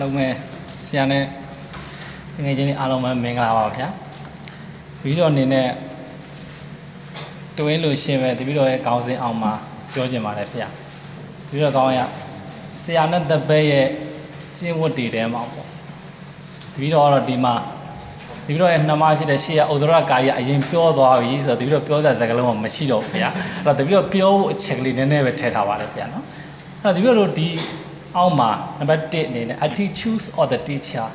လုံးပဲဆရာနဲ့ငွေချင်းလေးအားလုံးပဲမင်္ဂလာပါဗျာဗီဒီယိုအနေနဲ့တွင်းလို့ရှင်းပဲတပည့်တော်ရဲ့ကောင်းစင်အောင်မှာပြောချင်ပါတယ်ဗျာတပည့်တော်ကောင်းရဆရာနဲ့တပည့်ရဲ့ကျင့်ဝတ်တွေတဲမှာပေါ့တပည့်တော်ကတော့ဒီမှာတပည့်တော်ရဲ့နှမဖြစ်တဲ့ရှေ့ရဥဒရကာကြီးကအရင်ပြောသွားပြီဆိုတော့တပည့်တော်ပြောစရာစကားလုံးကမရှိတော့ဘူးဗျာအဲ့တော့တပည့်တော်ပြောဖို့အချက်ကလေးနည်းနည်းပဲထည့်ထားပါတယ်ဗျာနော်အဲ့တော့တပည့်တော်တို့ဒီ အောက်မှာနံပါတ်1အနေနဲ့ attitudes of the teacher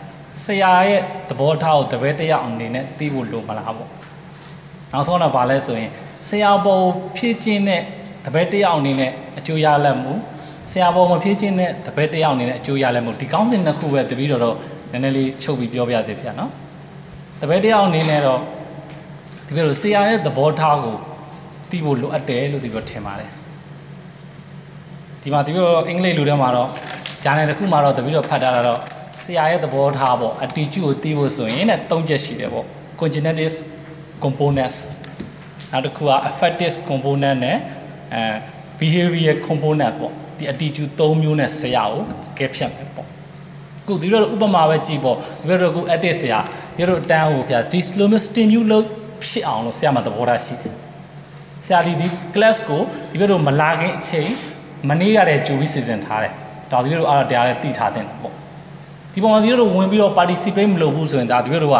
ဆရာရဲ့သဘောထားကိုတပည့်တစ်ယောက်အနေနဲ့သိဖို့လိုမလားပေါ့နောက်ဆုံးတော့ဗာလဲဆိုရင်ဆရာပေါ်ဖြည့်ခြင်းတဲ့တပည့်တစ်ယောက်အနေနဲ့အကျိုးရလဒ်မှုဆရာပေါ်မဖြည့်ခြင်းတဲ့တပည့်တစ်ယောက်အနေနဲ့အကျိုးရလဒ်မှုဒီကောင်းတဲ့နှစ်ခုပဲတပည့်တော်တော့နည်းနည်းလေးချုပ်ပြီးပြောပြစေဗျာနော်တပည့်တစ်ယောက်အနေနဲ့တော့တပည့်တော်ဆရာရဲ့သဘောထားကိုသိဖို့လိုအပ်တယ်လို့တပည့်တော်ထင်ပါတယ် ဒီမှာတပည့်တော်အင်္ဂလိပ်လူထဲမှာတော့ဂျာနယ်တစ်ခုမှာတော့တပည့်တော်ဖတ်ထားတာတော့ဆရာရဲ့သဘောထားပေါ့ attitude ကိုသိဖို့ဆိုရင်တဲ့၃ချက်ရှိတယ်ပေါ့ cognitive components နောက်တစ်ခုက affective component နဲ့အဲ behavior component ပေါ့ဒီ attitude ၃မျိုးနဲ့ဆရာကိုကဲဖြတ်မယ်ပေါ့ခုဒီလိုဥပမာပဲကြည့်ပေါ့ဒီလိုခု ethics ဆရာဒီလိုတန်းဟိုဖျားဒီ slow mo stimulate လို့ဖြစ်အောင်လို့ဆရာမသဘောထားရှိတယ်ဆရာဒီဒီ class ကိုဒီလိုမလာခင်အချိန် မနေ့ရတဲ့ကြိုပြီးစီစဉ်ထားတယ်ဒါဒီလိုအားတရားလည်းတည်ထားတဲ့ပေါ့ဒီပုံမှာဒီလိုဝင်ပြီးတော့ participate မလုပ်ဘူးဆိုရင်ဒါဒီလိုက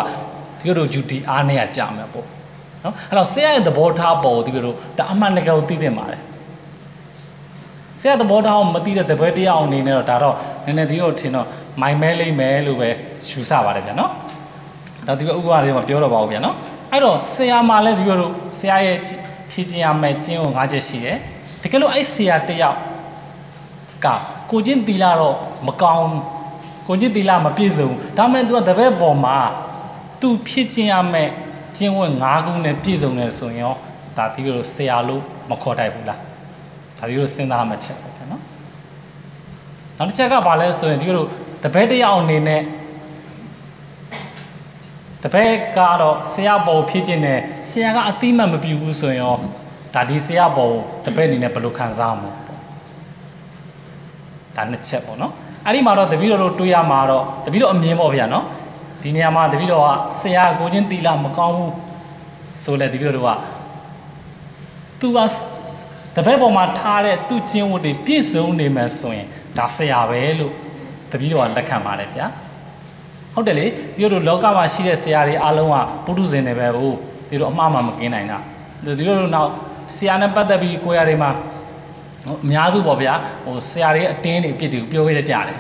ဒီလို duty အားနဲ့ကြာမယ်ပေါ့နော်အဲ့တော့ဆရာရဲ့သဘောထားပေါ်ဒီလိုဒါအမှန်တကယ်ကိုသိသင့်ပါတယ်ဆရာသဘောထားကိုမသိတဲ့တပည့်တရားအနေနဲ့တော့ဒါတော့နည်းနည်းဒီလိုထင်တော့မိုင်မဲလိမ့်မယ်လို့ပဲယူဆပါတယ်ဗျာနော်ဒါဒီလိုဥပမာလေးမှာပြောတော့ပါဦးဗျာနော်အဲ့တော့ဆရာမှလည်းဒီလိုဆရာရဲ့ဖြည့်ခြင်းရမယ်ကျင့်ကို၅ချက်ရှိတယ် တကယ်လို့အဲ့ဆရာတယောက်ကကိုချင်းတီလာတော့မကောင်းကိုချင်းတီလာမပြည့်စုံဒါမှမဟုတ် तू ကတပည့်ပေါ်မှာ तू ဖြစ်ခြင်းရမယ်ကျင့်ဝတ်၅ခုနဲ့ပြည့်စုံတယ်ဆိုရင်ရောဒါဒီလိုဆရာလို့မခေါ်တိုက်ဘူးလားဒါဒီလိုစဉ်းစားမှချက်ပေါ့ဗျာနော်နောက်တစ်ချက်ကဘာလဲဆိုရင်ဒီလိုတပည့်တစ်ယောက်အနေနဲ့တပည့်ကတော့ဆရာပေါ်ဖြစ်ခြင်းနဲ့ဆရာကအတိမတ်မပြူဘူးဆိုရင်ရော ဒါဒီဆရာပေါ်တပည့်အနေနဲ့ဘယ်လိုခံစားမှာပေါ့ဒါနှစ်ချက်ပေါ့နော်အဲ့ဒီမှာတော့တပည့်တော်တို့တွေးရမှာတော့တပည့်တော်အမြင်ပေါ့ဗျာနော်ဒီနေရာမှာတပည့်တော်ကဆရာကိုချင်းတီလာမကောင်းဘူးဆိုလဲတပည့်တော်တို့ကသူကတပည့်ပေါ်မှာထားတဲ့သူ့ကျင့်ဝတ်တွေပြည့်စုံနေမှဆိုရင်ဒါဆရာပဲလို့တပည့်တော်ကလက်ခံပါတယ်ဗျာဟုတ်တယ်လေဒီလိုလောကမှာရှိတဲ့ဆရာတွေအားလုံးကပုထုဇဉ်တွေပဲဟိုဒီလိုအမှားမှမကင်းနိုင်တာဒီလိုလိုနောက် ဆရာနဲ့ပတ်သက်ပြီးကိုယ်ရတွေမှာအများစုပေါ့ဗျာဟိုဆရာတွေအတင်းတွေအပြစ်တွေပြောခဲ့ကြတယ်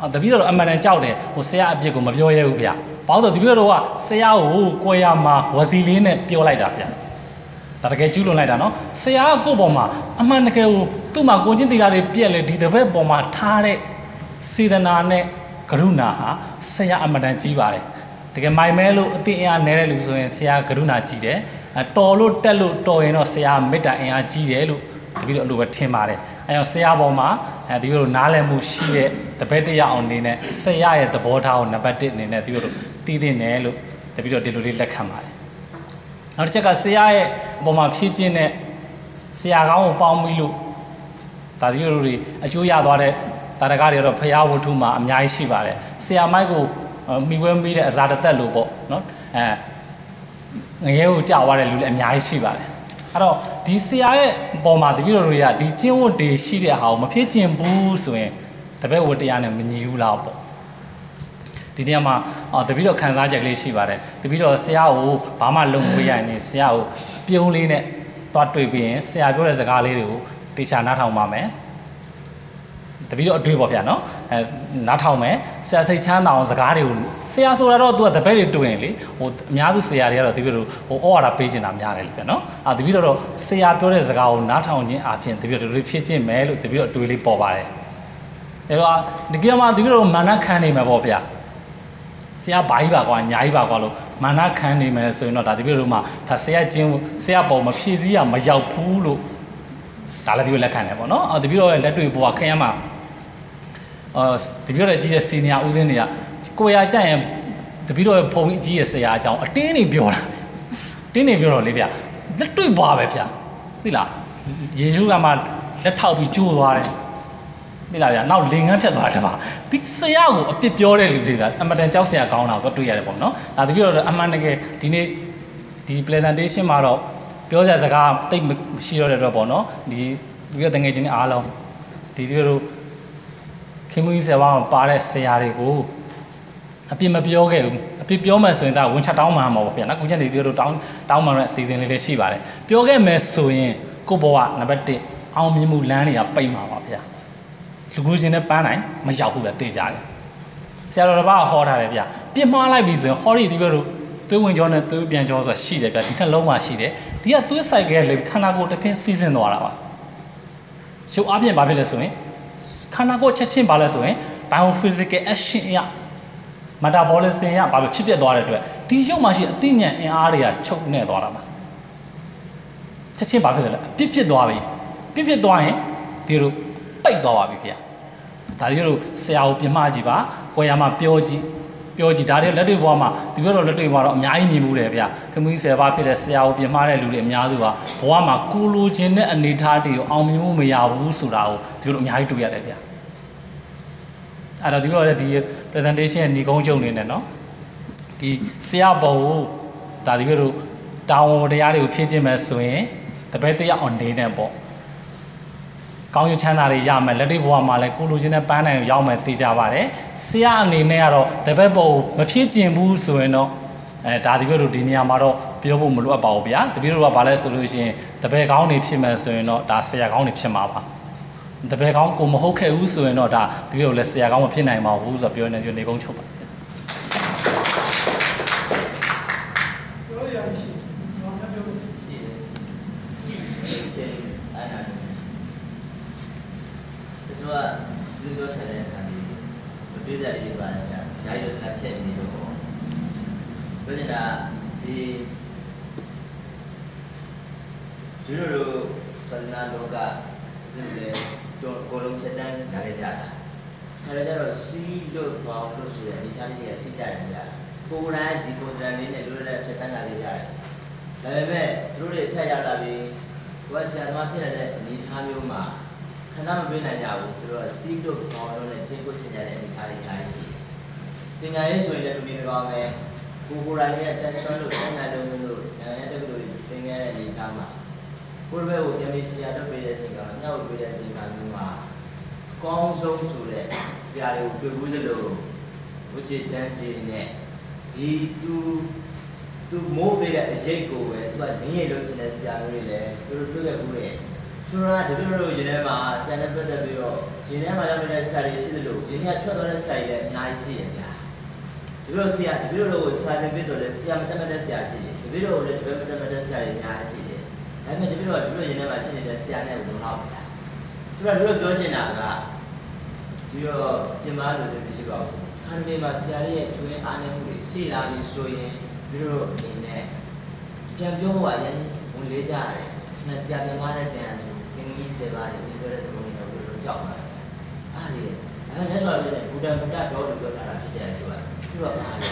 အော်တပည့်တော်အမှန်တန်ကြောက်တယ်ဟိုဆရာအပြစ်ကိုမပြောရဘူးဗျာဘာလို့ဆိုတပည့်တော်ကဆရာကိုကိုယ်ရမှာဝစီလေးနဲ့ပြောလိုက်တာဗျာဒါတကယ်ကျူးလွန်လိုက်တာနော်ဆရာကကိုယ့်ပေါ်မှာအမှန်တကယ်ကိုသူ့မှာကိုချင်းတီလာတွေပြက်လေဒီတစ်ဘက်ပေါ်မှာထားတဲ့စေတနာနဲ့ကရုဏာဟာဆရာအမှန်တန်ကြီးပါတယ် တကယ်မိုင်မဲလို့အတိအင်အားနည်းတဲ့လူဆိုရင်ဆရာကရုဏာကြီးတယ်တော်လို့တက်လို့တော်ရင်တော့ဆရာမေတ္တာအင်အားကြီးတယ်လို့တပည့်တော်အလိုပဲထင်ပါတယ်အဲကြောင့်ဆရာပေါ်မှာအဲဒီလိုနားလည်မှုရှိတဲ့တပည့်တရားအောင်အနေနဲ့ဆရာရဲ့သဘောထားကိုနံပါတ်1အနေနဲ့တပည့်တော်သိသိနေလို့တပည့်တော်ဒီလိုလေးလက်ခံပါတယ်နောက်တစ်ချက်ကဆရာရဲ့အပေါ်မှာဖြည့်ခြင်းနဲ့ဆရာကောင်းကိုပေါင်းပြီးလို့ဒါတပည့်တော်တွေအကျိုးရသွားတဲ့တာရကတွေတော့ဖရာဝတ္ထုမှာအများကြီးရှိပါတယ်ဆရာမိုက်ကို မိဝဲမိတဲ့အစာတသက်လို့ပေါ့နော်အဲငရဲကိုကြောက်သွားတဲ့လူလည်းအများကြီးရှိပါတယ်အဲ့တော့ဒီဆရာရဲ့ပုံမှာတပည့်တော်တွေကဒီကျင့်ဝတ်တွေရှိတဲ့ဟာကိုမဖြစ်ကျင်ဘူးဆိုရင်တပည့်ဝတ်တရားနဲ့မညီဘူးလားပေါ့ဒီနေရာမှာအော်တပည့်တော်ခံစားချက်ကလေးရှိပါတယ်တပည့်တော်ဆရာကိုဘာမှလုံမွေးရရင်ဆရာကိုပြုံးလေးနဲ့သွားတွေ့ပြီးရင်ဆရာပြောတဲ့စကားလေးတွေကိုတေချာနားထောင်ပါမယ် တပည့်တော့အတွေ့ပေါ့ဗျာနော်အဲနားထောင်မယ်ဆရာစိတ်ချမ်းသာအောင်စကားတွေကိုဆရာဆိုတာတော့သူကတပည့်တွေတွေ့ရင်လေဟိုအများစုဆရာတွေကတော့တပည့်တို့ဟိုဩဝါဒပေးချင်တာများတယ်လေဗျာနော်အာတပည့်တော့ဆရာပြောတဲ့စကားကိုနားထောင်ခြင်းအပြင်တပည့်တို့တွေဖြစ်ခြင်းမယ်လို့တပည့်တို့အတွေ့လေးပေါ်ပါတယ်ဒါတော့ဒီကမှာတပည့်တို့မာနခံနေမှာပေါ့ဗျာဆရာဘာကြီးပါကွာညာကြီးပါကွာလို့မာနခံနေမယ်ဆိုရင်တော့ဒါတပည့်တို့မှာဒါဆရာချင်းဆရာပုံမဖြည့်စည်းရမရောက်ဘူးလို့ဒါလည်းဒီလိုလက်ခံတယ်ပေါ့နော်အော်တပည့်တော်ရဲ့လက်တွေ့ပေါ်ခရမ်းမှာ အော်တပည့်တော်ရဲ့ကြီးတဲ့စီနီယာဦးစင်းတွေကကိုရကြရင်တပည့်တော်ရဲ့ဖုံကြီးရဲ့ဆရာအကြောင်းအတင်းနေပြောတာတင်းနေပြောတော့လေဗျလက်တွေ့ပွားပဲဗျသိလားရေရှုကမှလက်ထောက်ပြီးကျိုးသွားတယ်သိလားဗျာနောက်လင်ငန်းဖြတ်သွားတယ်ပါဒီဆရာကိုအပြစ်ပြောတဲ့လူတွေကအမတန်ကြောက်စရာကောင်းတာတော့တွေ့ရတယ်ပေါ့နော်ဒါတပြည့်တော့အမှန်တကယ်ဒီနေ့ဒီ presentation မှာတော့ပြောစရာစကားတိတ်မရှိတော့တဲ့အတွက်ပေါ့နော်ဒီဒီကတငယ်ချင်းတွေအားလုံးဒီဒီလို ခင်မူကြီးဆရာကပါတဲ့ဆရာတွေကိုအပြစ်မပြောခဲ့ဘူးအပြစ်ပြောမှဆိုရင်ဒါဝင်ချက်တောင်းမှမှာပေါ့ဗျာနော်ခုညနေဒီလိုတောင်းတောင်းမှတဲ့အစီအစဉ်လေးလေးရှိပါတယ်ပြောခဲ့မယ်ဆိုရင်ကိုဘဝနံပါတ်1အောင်မြင်မှုလမ်းတွေကပိတ်မှာပါဗျာလူကူချင်းနဲ့ပန်းနိုင်မရောက်ဘူးပဲတေးကြတယ်ဆရာတော်တစ်ပါးဟောထားတယ်ဗျာပြစ်မှားလိုက်ပြီဆိုရင်ဟောရီဒီဘက်တို့သွေးဝင်ကြောနဲ့သွေးပြန်ကြောဆိုတာရှိတယ်ဗျာဒီထက်လုံးမှရှိတယ်ဒီကသွေးဆိုင်ကလေးခန္ဓာကိုယ်တစ်ဖင်းစီးဆင်းသွားတာပါရုပ်အပြင်ဘာဖြစ်လဲဆိုရင် ခန္ဓာကိုယ်ချက်ချင်းဘာလဲဆိုရင် biophysical action အရာ metabolism ရဘာဖြစ်ဖြစ်သွားတဲ့အတွက်ဒီရုပ်မှာရှိအသိဉာဏ်အင်အားတွေကချုပ်နေသွားတာပါချက်ချင်းဘာဖြစ်လဲအပြစ်ဖြစ်သွားပြီပြစ်ဖြစ်သွားရင်ဒီလိုပိတ်သွားပါပြီခင်ဗျာဒါတွေလို့ဆရာကိုပြင်မကြည့်ပါကိုရမှာပြောကြည့် ပြောကြည့်ဒါတွေလက်တွေ့ဘဝမှာသူပြောတော့လက်တွေ့ဘဝတော့အများကြီးမြင်မှုတယ်ဗျာခမူးကြီးဆယ်ပါးဖြစ်တဲ့ဆရာကိုပြင်မာတဲ့လူတွေအများစုကဘဝမှာကိုလိုချင်တဲ့အနေထားတွေကိုအောင်မြင်မှုမရဘူးဆိုတာကိုသူတို့အများကြီးတွေ့ရတယ်ဗျာအဲ့တော့ဒီလိုလေဒီ presentation ရဲ့ညီကုန်းချုပ်နေတယ်နော်ဒီဆရာဘုံဒါဒီလိုတောင်းဝန်တရားတွေကိုဖြည့်ခြင်းမဲ့ဆိုရင်တပည့်တရား on day နဲ့ပေါ့ ကောင်းကျိုးချမ်းသာတွေရမယ်လက်တွေ့ဘဝမှာလည်းကိုလိုချင်တဲ့ပန်းတိုင်ကိုရောက်မယ်သိကြပါတယ်ဆရာအနေနဲ့ကတော့တပည့်ဘုံမဖြည့်ကျင်ဘူးဆိုရင်တော့အဲဒါဒီလိုဒီနေရာမှာတော့ပြောဖို့မလိုအပ်ပါဘူးဗျာတပည့်တို့ကဘာလဲဆိုလို့ရှိရင်တပည့်ကောင်းတွေဖြစ်မယ်ဆိုရင်တော့ဒါဆရာကောင်းတွေဖြစ်မှာပါတပည့်ကောင်းကိုမဟုတ်ခဲ့ဘူးဆိုရင်တော့ဒါတပည့်တို့လည်းဆရာကောင်းမဖြစ်နိုင်ပါဘူးဆိုတော့ပြောနေပြောနေကုန်းချုပ်ပါပြည့်စက်လေးပါတယ်ဗျာ။ညာရီတော့တစ်ချက်နေတော့ပြောချင်တာ ဒီဒီလိုလိုသဒ္ဒနာလောကဒီလေတော့ကိုလုံးချက်တန်းနားရကြတာ။အဲဒါကြတော့စီးလို့ပေါင်းလို့ဆိုရအနေချားလေးတွေကစီးကြတယ်ဗျာ။ကိုယ်တိုင်ဒီပုံစံလေးနဲ့တို့လည်းချက်တန်းနားရကြတယ်။ဒါပေမဲ့တို့တွေထက်ရလာပြီးကိုယ်ဆရာသမားဖြစ်တဲ့အနေချားမျိုးမှာခဏမပြေးနိုင်ကြဘူးသူတို့ကစီးလို့ပေါင်းလို့လည်းတင်ကိုချင်ကြတဲ့အနေထားတွေအများကြီးရှိတယ်။ပညာရေးဆိုရင်လည်းဒီလိုကောင်ပဲ ကိုကိုရိုင်းရဲ့တက်ဆွမ်းလို့ဆန်းနိုင်လို့လို့နိုင်ငံတက်လို့သင်ခဲ့တဲ့အနေထားမှာကိုယ်ဘက်ကိုပြန်ပြီးဆရာတက်ပေးတဲ့အချိန်ကမြောက်ပေးတဲ့အချိန်ကမျိုးမှာကောင်းဆုံးဆိုတဲ့ဆရာတွေကိုတွေ့ဘူးစလို့ဝိจิตတန်းကြီးနဲ့ဒီသူသူမိုးပေးတဲ့အရေးကိုပဲသူကနင်းရလို့ချင်တဲ့ဆရာမျိုးတွေလည်းသူတို့တွေ့ခဲ့ဘူးတဲ့ဆိုတော့ဒီလိုလိုရင်ထဲမှာဆရာနဲ့ပတ်သက်ပြီးတော့ရင်ထဲမှာရောက်နေတဲ့ဆရာတွေရှိသလိုရင်ထဲထွက်သွားတဲ့ဆရာတွေလည်းအများကြီးရှိတယ်ဗျာ ဒီလိုဆရာဒီလိုလိုဆရာသင်ပြီးတော့လည်းဆရာမတက်မတဲ့ဆရာရှိတယ်ဒီလိုလိုလည်းဒီလိုမတက်မတဲ့ဆရာတွေအများကြီးရှိတယ်ဒါပေမဲ့ဒီလိုကဒီလိုရင်ထဲမှာရှိနေတဲ့ဆရာနဲ့ဘုံတော့ဗျာဆိုတော့ဒီလိုပြောချင်တာကဒီတော့ပြင်မာလို့တည်းရှိပါဘူးခန္ဓာမှာဆရာရဲ့ကျွင်းအားနည်းမှုတွေရှိလာပြီဆိုရင်ဒီလိုအနေနဲ့ပြန်ပြောဖို့အရင်ဝင်လေးကြရတယ်ဆရာပြင်မာတဲ့ပြန်ကြီးစေပါတယ်ဒီပြောတဲ့သမုဒ္ဒရာကိုတော့ကြောက်ပါတယ်အားလေအဲမြတ်စွာဘုရားကဘုဒ္ဓဘုဒ္ဓတော်လို့ပြောတာဖြစ်တယ်သူက သူကအားလေ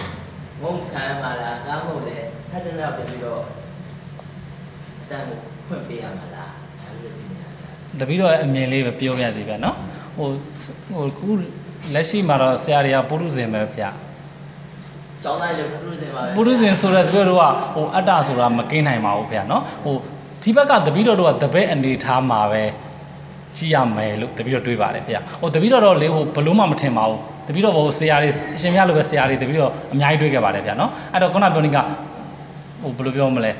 ငုံခံပါလားကားမဟုတ်လေထပ်တဲ့ပြန်ပြီးတော့အတန်ကိုဖွင့်ပေးရမှာလားဒါလိုပြင်နေတာတပီတော့အမြင်လေးပဲပြောပြစီဗျာနော်ဟိုဟိုခုလက်ရှိမှာတော့ဆရာတွေကပုရုဇဉ်ပဲဗျာကျောင်းသားတွေပုရုဇဉ်ပါပဲပုရုဇဉ်ဆိုတဲ့တပည့်တို့ကဟိုအတ္တဆိုတာမကင်းနိုင်ပါဘူးဗျာနော်ဟိုဒီဘက်ကတပည့်တော်တို့ကတပည့်အနေထားမှာပဲကြည့်ရမယ်လို့တပည့်တော်တွေးပါတယ်ဗျာဟိုတပည့်တော်တော့လေဟိုဘလို့မှမထင်ပါဘူး တပည့်တော်ဘို့ဆရာတွေအရှင်မြတ်လိုပဲဆရာတွေတပည့်တော်အများကြီးတွေးခဲ့ပါတယ်ဗျာနော်အဲ့တော့ခုနပြောနေကဟိုဘယ်လိုပြောမလဲ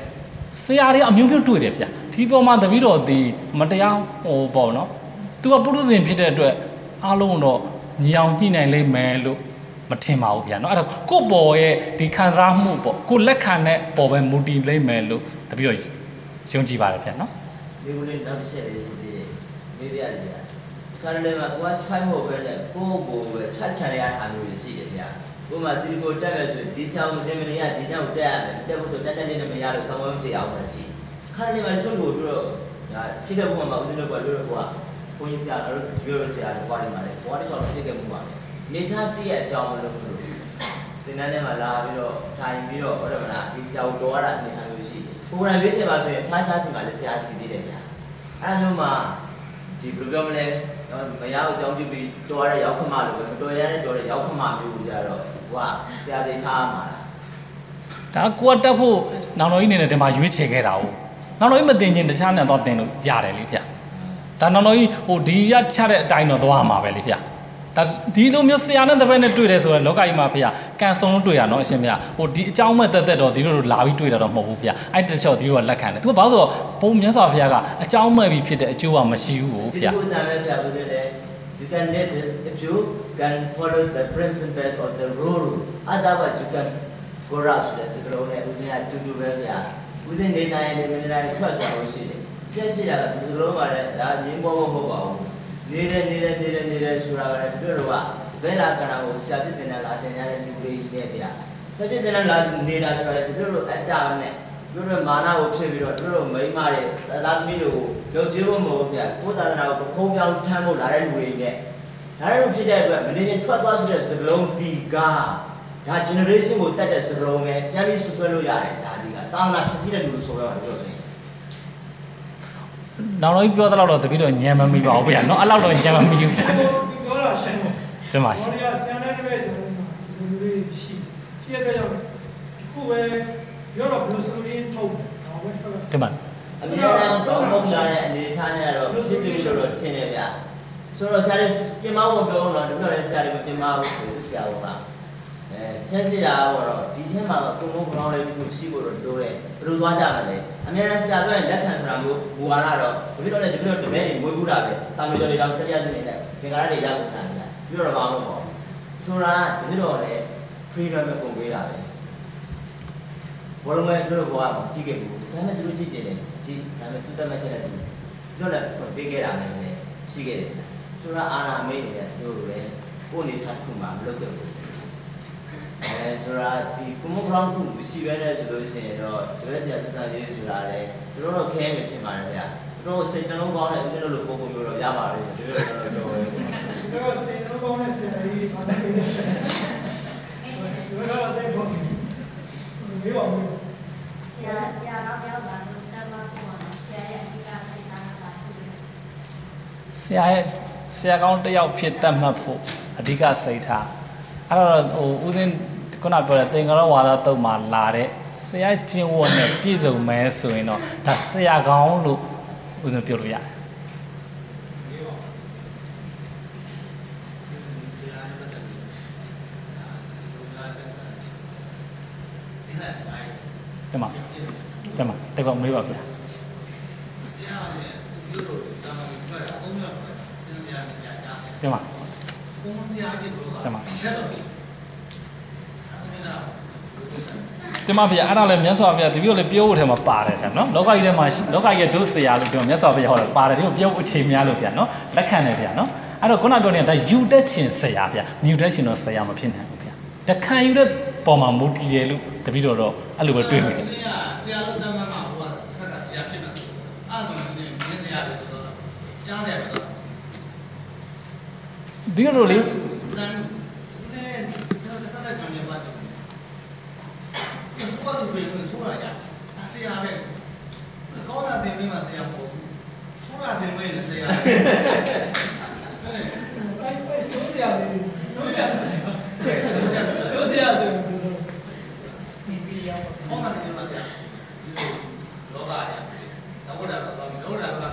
ဆရာတွေအမျိုးမျိုးတွေ့တယ်ဗျာဒီပေါ်မှာတပည့်တော်ဒီမတရားဟိုပေါ့နော်သူကပုရုဇဉ်ဖြစ်တဲ့အတွက်အားလုံးတော့ညီအောင်ညှိနိုင်လိမ့်မယ်လို့မထင်ပါဘူးဗျာเนาะအဲ့တော့ကိုယ့်ပေါ်ရဲ့ဒီခံစားမှုပေါ့ကိုယ်လက်ခံတဲ့ပေါ်ပဲမူတည်လိမ့်မယ်လို့တပည့်တော်ယုံကြည်ပါတယ်ဗျာเนาะ ဒီကုလေးနောက်တစ်ချက်လေးရှိသေးတယ်မေးပြရတယ်ဗျာ ခါရလေးမှာကိုက try မဟုတ်ပဲနဲ့ကိုယ့်ကိုယ်ပဲ try ခံရတာမျိုးရှိတယ်ဗျာဥပမာဒီကိုတက်ရဆိုဒီဆောင်မတင်မနေရဒီတောက်တက်ရတယ်တက်ဖို့ဆိုတက်တက်လေးနဲ့မရလို့ဆောင်းဝဲမဖြစ်အောင်ပဲရှိခါရလေးမှာချုပ်လို့တို့ဒါဖြစ်တဲ့ဘုံမှာဦးဇင်းတို့ကတို့ကဘုန်းကြီးဆရာတို့ပြောရဆရာတို့ပွားနေပါလေပွားတဲ့ဆောင်ဖြစ်ခဲ့မှုပါနေချတည့်ရဲ့အကြောင်းမလို့လို့ဒီနေ့နဲ့မှလာပြီးတော့ထိုင်ပြီးတော့ဟောတယ်မလားဒီဆရာကိုတော်ရတာအနေထားမျိုးရှိတယ်ကိုယ်တိုင်ရွေးချယ်ပါဆိုရင်ခြားခြားစီမှာလည်းဆရာရှိသေးတယ်ဗျာအဲမျိုးမှာဒဒီဘယ်လိုပြောမလဲ နော်မရအောင်အကြောင်းပြုပြီးတော်ရတဲ့ရောက်ခမလို့ပဲမတော်ရတဲ့တော်တဲ့ရောက်ခမမျိုးကိုကြတော့ဟိုကဆရာစိတ်ထားမှာလားဒါကိုကတက်ဖို့နောင်တော်ကြီးနေနဲ့ဒီမှာရွေးချယ်ခဲ့တာ哦နောင်တော်ကြီးမတင်ချင်းတခြားနဲ့တော့တင်လို့ရတယ်လေဗျာဒါနောင်တော်ကြီးဟိုဒီရချတဲ့အတိုင်းတော့သွားမှာပဲလေဗျာ ဒါဒီလိုမျိုးဆရာနဲ့တပည့်နဲ့တွေ့တယ်ဆိုတော့လောကကြီးမှာဖေကန်ဆုံလို့တွေ့ရနော်အရှင်ဖေဟိုဒီအကြောင်းမဲ့တက်တက်တော့ဒီလိုလိုလာပြီးတွေ့တာတော့မဟုတ်ဘူးဖေအဲ့တချော့ဒီလိုကလက်ခံတယ်သူကဘာလို့ဆိုတော့ဘုံမြတ်စွာဘုရားကအကြောင်းမဲ့ပြီးဖြစ်တဲ့အကျိုးကမရှိဘူးကိုဒီဖေလိုနာမည်ပြလို့တယ် you can let this if you can follow the principle of the rule otherwise you can go out ဆိုတဲ့စကားလုံးနဲ့ဦးဇင်းကတူတူပဲဗျာဦးဇင်းနေနိုင်တယ်မနေနိုင်ထွက်သွားလို့ရှိတယ်ဆက်ရှိတာကဒီစကားလုံးကလည်းဒါငင်းမောမဟုတ်ပါဘူး နေတယ်နေတယ်နေတယ်နေတယ်ဆိုတာကလည်းတို့တော့ဘယ်လာကနာကိုဆရာပြတင်လာတင်ရတဲ့လူတွေကြီးနဲ့ဗျာဆရာပြတင်လာနေတာဆိုတာလည်းတို့တို့အတ္တနဲ့တို့တို့မာနကိုဖြစ်ပြီးတော့တို့တို့မိမတွေသာသမီတွေကိုရုပ်ချေဖို့မဟုတ်ဗျာကိုယ်သာသနာကိုပခုံးပြောင်းထမ်းဖို့လာတဲ့လူတွေနဲ့ဒါလည်းဖြစ်တဲ့အတွက်မနေရင်ထွက်သွားဆိုတဲ့စကလုံးဒီကားဒါ generation ကိုတက်တဲ့စကလုံးပဲပြန်ပြီးဆွဆွဲလို့ရတယ်ဒါဒီကတာဝနာဖြစ်စီတဲ့လူလို့ဆိုရမှာပြောဆိုရင် နောင်တော်ကြီးပြောသလောက်တော့တပည့်တော်ညံမမိပါဘူးဗျာနော်အဲ့လောက်တော့ညံမမိဘူးဗျာပြောတာရှင်းတယ်ဒီမှာရှိဘောရီကဆရာနဲ့တပည့်ဆိုတော့လူတွေရှိရှိတဲ့ကြောင့်ခုပဲပြောတော့ဘယ်လိုဆိုရင်ထုတ်တယ်ဒါပဲထုတ်တာဒီမှာအများအားကောင်းမွန်လာတဲ့အနေအထားနဲ့ကတော့ဖြစ်သူလို့တော့ထင်တယ်ဗျာဆိုတော့ဆရာလေးပြင်မဖို့ပြောတော့တပြောလဲဆရာလေးမပြင်မဘူးဆိုဆရာဘုရား အဲဆက်စစ်တာကတော့ဒီထဲမှာတော့တုံ့ပုံကောင်းလေးတခုရှိဖို့တော့တိုးတယ်ဘယ်လိုသွားကြမလဲအများအားဆရာပြောရင်လက်ခံဆိုတာမျိုးဘူဝါရတော့တပြည့်တော့လည်းတပြည့်တော့တပည့်တွေမွေးဘူးတာပဲတာမီတော်တွေတော့တရားစနေတယ်သင်္ကာရတွေရောက်နေတာဗျာပြီးတော့ဘာမှမဟုတ်ဘူးဆိုတာတပြည့်တော့လည်း freedom ပဲပုံပေးတာပဲဘောလုံးမဲ့တို့ဘောကကြည့်ခဲ့ဘူးဒါပေမဲ့သူတို့ကြည့်ကြတယ်ကြည့်ဒါပေမဲ့သူတက်မဲ့ချက်နဲ့သူတို့လည်းပေးခဲ့တာလည်းပဲရှိခဲ့တယ်ဆိုတာအာနာမေးနေတဲ့သူတို့လည်းကိုယ်နေချတစ်ခုမှမလုပ်ခဲ့ဘူး အဲဆိုတာဒီကွန်မဂရောင်းခုမရှိပဲနဲ့ဆိုလို့ရှိရင်တော့ဒီဘက်ဆရာစစရေးဆိုတာလည်းသူတို့တော့ခဲမယ်ထင်ပါတယ်ဗျာသူတို့စိတ်နှလုံးကောင်းတဲ့ဦးဇင်းတို့လိုပုံပုံမျိုးတော့ရပါလိမ့်မယ်သူတို့တော့တော့ပဲဒါကစေတော့ကောင်းတဲ့ဆရာကြီးဘာလဲဒီကတော့တဲ့ဘောမေးပါဦးဆရာဆရာတော့ပြောတာလို့တမန်ပေါ်မှာဆရာရဲ့အဓိကစိတ်ထားတာရှိတယ်ဆရာရဲ့ဆရာကောင်းတစ်ယောက်ဖြစ်တတ်မှတ်ဖို့အဓိကစိတ်ထား အဲ့တော့ဟိုဦးစင်းခုနပြောတဲ့သင်္ကရောဝါဒတုတ်မှာလာတဲ့ဆရာကျင့်ဝတ်နဲ့ပြည့်စုံမဲဆိုရင်တော့ဒါဆရာကောင်းလို့ဦးစင်းပြောလို့ရတယ်တမတမတကောမေးပါဗျာတမ တမတမဗျာအဲ့ဒါလည်းမြတ်စွာဘုရားတပည့်တော်လည်းပြောဖို့ထဲမှာပါတယ်ဗျာနော်လောကကြီးထဲမှာလောကကြီးရဲ့ဒုစရာလို့ပြောမြတ်စွာဘုရားဟောတယ်ပါတယ်ဒီကိုပြောဖို့အခြေများလို့ဗျာနော်လက်ခံတယ်ဗျာနော်အဲ့တော့ခုနပြောနေတာဒါယူတက်ခြင်းဆရာဗျာမြူတက်ခြင်းတော့ဆရာမဖြစ်နိုင်ဘူးဗျာတခံယူတဲ့ပေါ်မှာမူတည်တယ်လို့တပည့်တော်တော့အဲ့လိုပဲတွေးမိတယ်ဆရာတို့တမ်းမှာဟိုကဖက်ကဆရာဖြစ်မှာအဲ့ဒါဆိုရင်မြင်းတရားတွေဆိုတော့ကြားတယ်ဆိုတော့ဒီလိုလေ တန်းနဲ့ကျွန်တော်တက်တက်ကြံနေပါတယ်ဒီဆို တော့ဒီဘယ်လိုဆိုတာကြဆရာပဲကောင်းတာတင်ပြီးမှဆရာပေါ့ဆိုတာတင်ပြီးလည်းဆရာအဲ့အဲ့ဆိုဆရာလေးဆိုဆရာဆိုဆရာဆိုကောင်းတာတင်မှဆရာဒီလိုလောကရတော့ဘုရားတော့လောကက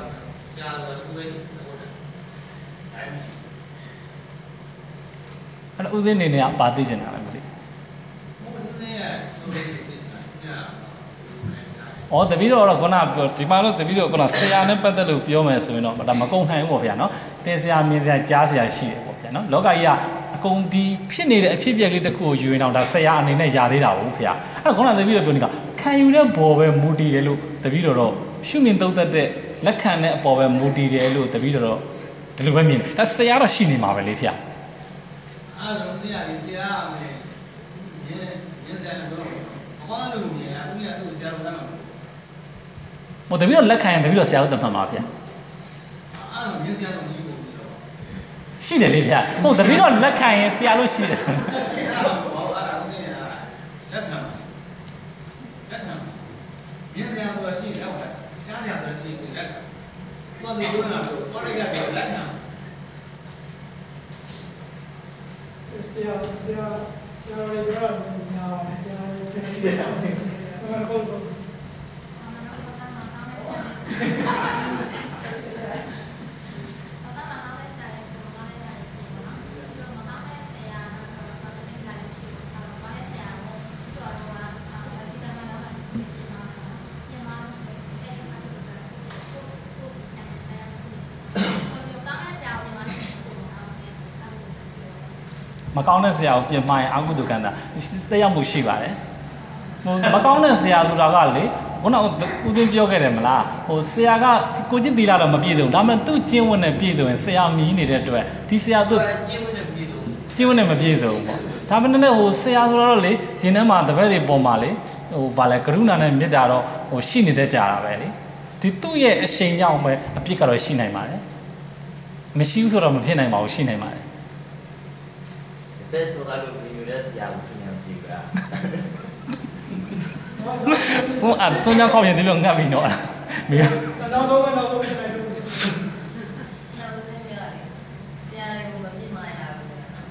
ဆရာတော်ကဘယ်လိုလဲဘုရားအဲ့ဒီအဲ့တော့ဦးစင်းနေနေကပါသိကျင်တာလည်းမသိ ဘုရားနဲ့ဆိုလို့ဒီကညာ ။ ဩတပည့်တော်ကတော့ခုနပြောဒီမှာလို့တပည့်တော်ကခုနဆရာနဲ့ပတ်သက်လို့ပြောမယ်ဆိုရင်တော့ဒါမကုန်နိုင်ဘူးပေါ့ဗျာနော်။သင်ဆရာမြင်ဆရာကြားဆရာရှိတယ်ပေါ့ဗျာနော်။လောကကြီးကအကုန်ဒီဖြစ်နေတဲ့အဖြစ်အပျက်လေးတစ်ခုကိုယူရင်တော့ဒါဆရာအနေနဲ့ယာသေးတာဟုတ်ဗျာ။အဲ့တော့ခုနတပည့်တော်ပြောနေတာခံယူတဲ့ဘောပဲမူတည်တယ်လို့တပည့်တော်တော့ရှုမြင်သုံးသက်တဲ့လက်ခံတဲ့အပေါ်ပဲမူတည်တယ်လို့တပည့်တော်တော့ဒီလိုပဲမြင်တယ်။ဒါဆရာတော့ရှိနေမှာပဲလေဗျာအဲ့လိုတရားကြီးဆရာအမေညင်းညင်းဆရာလည်းပြောတော့ဘာလို့လူမြင်လဲဦးရသူ့ဆရာတော်ကမှ။ ဟိုတပည့်တော်လက်ခံရင်တပည့်တော်ဆရာဟုတ်တယ်မှန်ပါဗျာ။အဲ့လိုမြင်းဆရာတော်ရှိဖို့ပြီးတော့ရှိတယ်လေဗျာ။ဟုတ်တပည့်တော်လက်ခံရင်ဆရာလို့ရှိတယ်ဆိုတော့ဆရာတော်ဘာလို့အဲ့ဒါကိုသိနေတာလက်ခံလက်ခံမြင်းဆရာဆိုတာရှိတယ်ဟုတ်လားကြားဆရာဆိုတာရှိတယ်လက်ခံသူကဒီလိုနာလို့တော်ရိတ်ကပြောလိုက်နာဆရာဆရာဆရာတွေပြောတာညာဆရာဆရာဆရာဟုတ်ဟုတ် မကောင်းတဲ့ဆရာကိုပြင်မှရင်အကုသိုလ်ကံတာတက်ရောက်မှုရှိပါတယ်ဟိုမကောင်းတဲ့ဆရာဆိုတာကလေခုနကဦးသိန်းပြောခဲ့တယ်မလားဟိုဆရာကကိုကျင့်သီလတော့မပြည့်စုံဒါပေမဲ့သူ့ကျင့်ဝတ်နဲ့ပြည့်စုံရင်ဆရာမြည်နေတဲ့အတွက်ဒီဆရာသူ့ကျင်းဝင်တဲ့ပြည်သူကျင့်ဝတ်နဲ့မပြည့်စုံဘူးပေါ့ဒါပေမဲ့လည်းဟိုဆရာဆိုတော့လေရင်ထဲမှာတပည့်တွေပေါ်မှာလေဟိုဗာလဲကရုဏာနဲ့မေတ္တာတော့ဟိုရှိနေတဲ့ကြတာပဲလေဒီသူ့ရဲ့အရှိန်ကြောင့်ပဲအပြစ်ကတော့ရှိနိုင်ပါတယ်မရှိဘူးဆိုတော့မဖြစ်နိုင်ပါဘူးရှိနိုင်ပါတယ် ဘယ်ဆိုတာလို့ပြည်ယူတဲ့ဆရာကိုပြင်ရရှိပါဆုံးအဆုံးကြောင်းခေါင်းရင်ဒီလိုငတ်ပြီးတော့မင်းနောက်ဆုံးပဲနောက်ဆုံးပဲဆိုင်လို့ ဆရာကိုမပြစ်မရဘူးနော်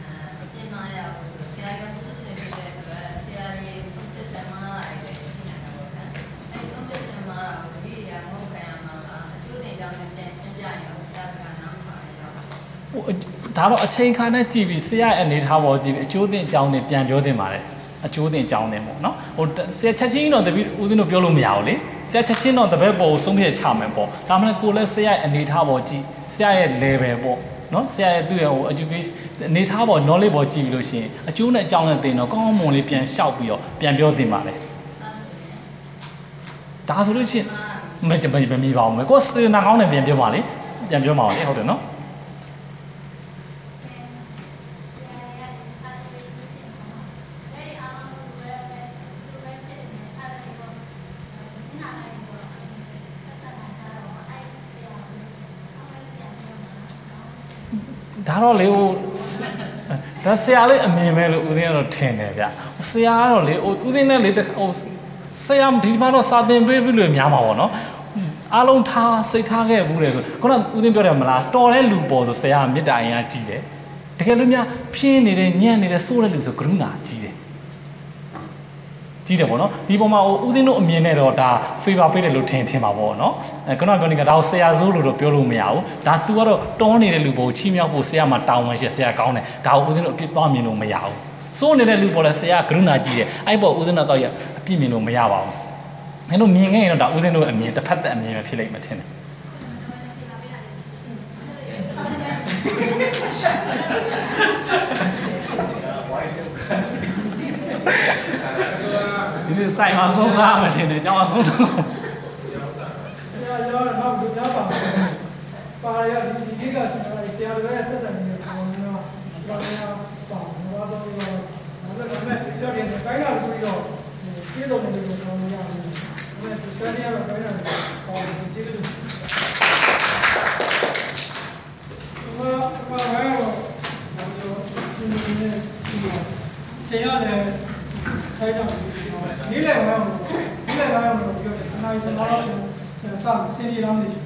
အဲမပြစ်မရဘူးဆိုဆရာကသူ့နေပြတဲ့အတွက်ဆရာကြီးဆုံးဖြတ်ချက်မှားတာလည်းရှိနေတာပေါ့ဗျာအဲဆုံးဖြတ်ချက်မှားတာကိုတပည့်ရမဟုတ်ခံရမှာလားအကျိုးတင်ကြောင်းနဲ့ပြန်ရှင်းပြရင်ဆရာကနားမှာရော ဟို ဒါတော့အချိန်ခါနဲ့ကြည့်ပြီးဆရာရဲ့အနေထားပေါ်ကြည့်ပြီးအကျိုးသင်အကြောင်းသင်ပြန်ပြောသင်ပါတယ်အကျိုးသင်အကြောင်းသင်ပေါ့နော်ဟိုဆရာချက်ချင်းတော့တပည့်ဦးဇင်းတို့ပြောလို့မရဘူးလေဆရာချက်ချင်းတော့တပည့်ပေါ်ကိုဆုံးဖြတ်ချမယ်ပေါ့ဒါမှမဟုတ်ကိုလည်းဆရာရဲ့အနေထားပေါ်ကြည့်ဆရာရဲ့ level ပေါ့နော်ဆရာရဲ့သူ့ရဲ့ဟို education အနေထားပေါ် knowledge ပေါ်ကြည့်ပြီးလို့ရှိရင်အကျိုးနဲ့အကြောင်းနဲ့သင်တော့ကောင်းကောင်းမွန်လေးပြန်လျှောက်ပြီးတော့ပြန်ပြောသင်ပါတယ်အဲဆိုရင်ဒါဆိုလို့ရှိရင်မကြမမမီပါဘူးမယ်ကိုယ်စေနာကောင်းနဲ့ပြန်ပြောပါလေပြန်ပြောပါဦးလေဟုတ်တယ်နော် ဒါတော့လေဟိုဒါဆရာလေးအမြင်ပဲလို့ဦးစင်းကတော့ထင်တယ်ဗျဆရာကတော့လေဟိုဦးစင်းနဲ့လေဟိုဆရာဒီမှာတော့စာသင်ပေးပြီလို့များမှာပေါ့နော်အားလုံးထားစိတ်ထားခဲ့ဘူးလေဆိုခုနဦးစင်းပြောတယ်မလားတော်တဲ့လူပေါ်ဆိုဆရာကမေတ္တာအင်အားကြီးတယ်တကယ်လို့များဖြင်းနေတယ်ညံ့နေတယ်စိုးတဲ့လူဆိုကရုဏာကြီးတယ် ကြီးတယ်ပေါ့နော်ဒီပုံမှာဟိုဦးစင်းတို့အမြင်နဲ့တော့ဒါ favor ပေးတယ်လို့ထင်ထင်ပါပေါ့နော်အဲခုနကပြောနေတာဒါကိုဆရာစိုးလို့တော့ပြောလို့မရဘူးဒါ तू ကတော့တောနေတဲ့လူပေါ်ကိုချီးမြှောက်ဖို့ဆရာမှာတောင်းဝင်ရှိဆရာကောင်းတယ်ဒါကိုဦးစင်းတို့အပြစ်သွားမြင်လို့မရဘူးစိုးနေတဲ့လူပေါ်လဲဆရာကရုဏာကြီးတယ်အဲ့ပေါ်ဦးစင်းတို့တော့ရအပြစ်မြင်လို့မရပါဘူးမင်းတို့မြင်ခဲ့ရင်တော့ဒါဦးစင်းတို့အမြင်တစ်ဖက်သက်အမြင်ပဲဖြစ်လိမ့်မယ်ထင်တယ် နေ့စိုက်မှာဆုံးစားမှထင်တယ်ကြောင်းဆုံးစားဆရာရောတော့ဘုရားပါပါရဒီဒီကဆရာဆရာတွေဆက်ဆံနေတဲ့ပုံမျိုးပါရပါဘာတော့ဒီတော့ဒါပေမဲ့ပြောတယ်ခိုင်းတာပြီးတော့ပြေတော့နေလို့ကောင်းရအောင်ဒါပေမဲ့စတန်ရတော့ခိုင်းတာပေါ့ဒီလိုဘာဘာဝဲတော့ဘာလို့ချင်းနေနေချေရတယ်ခိုင်းတာနေ့လည်ဝဲ နေ့လည်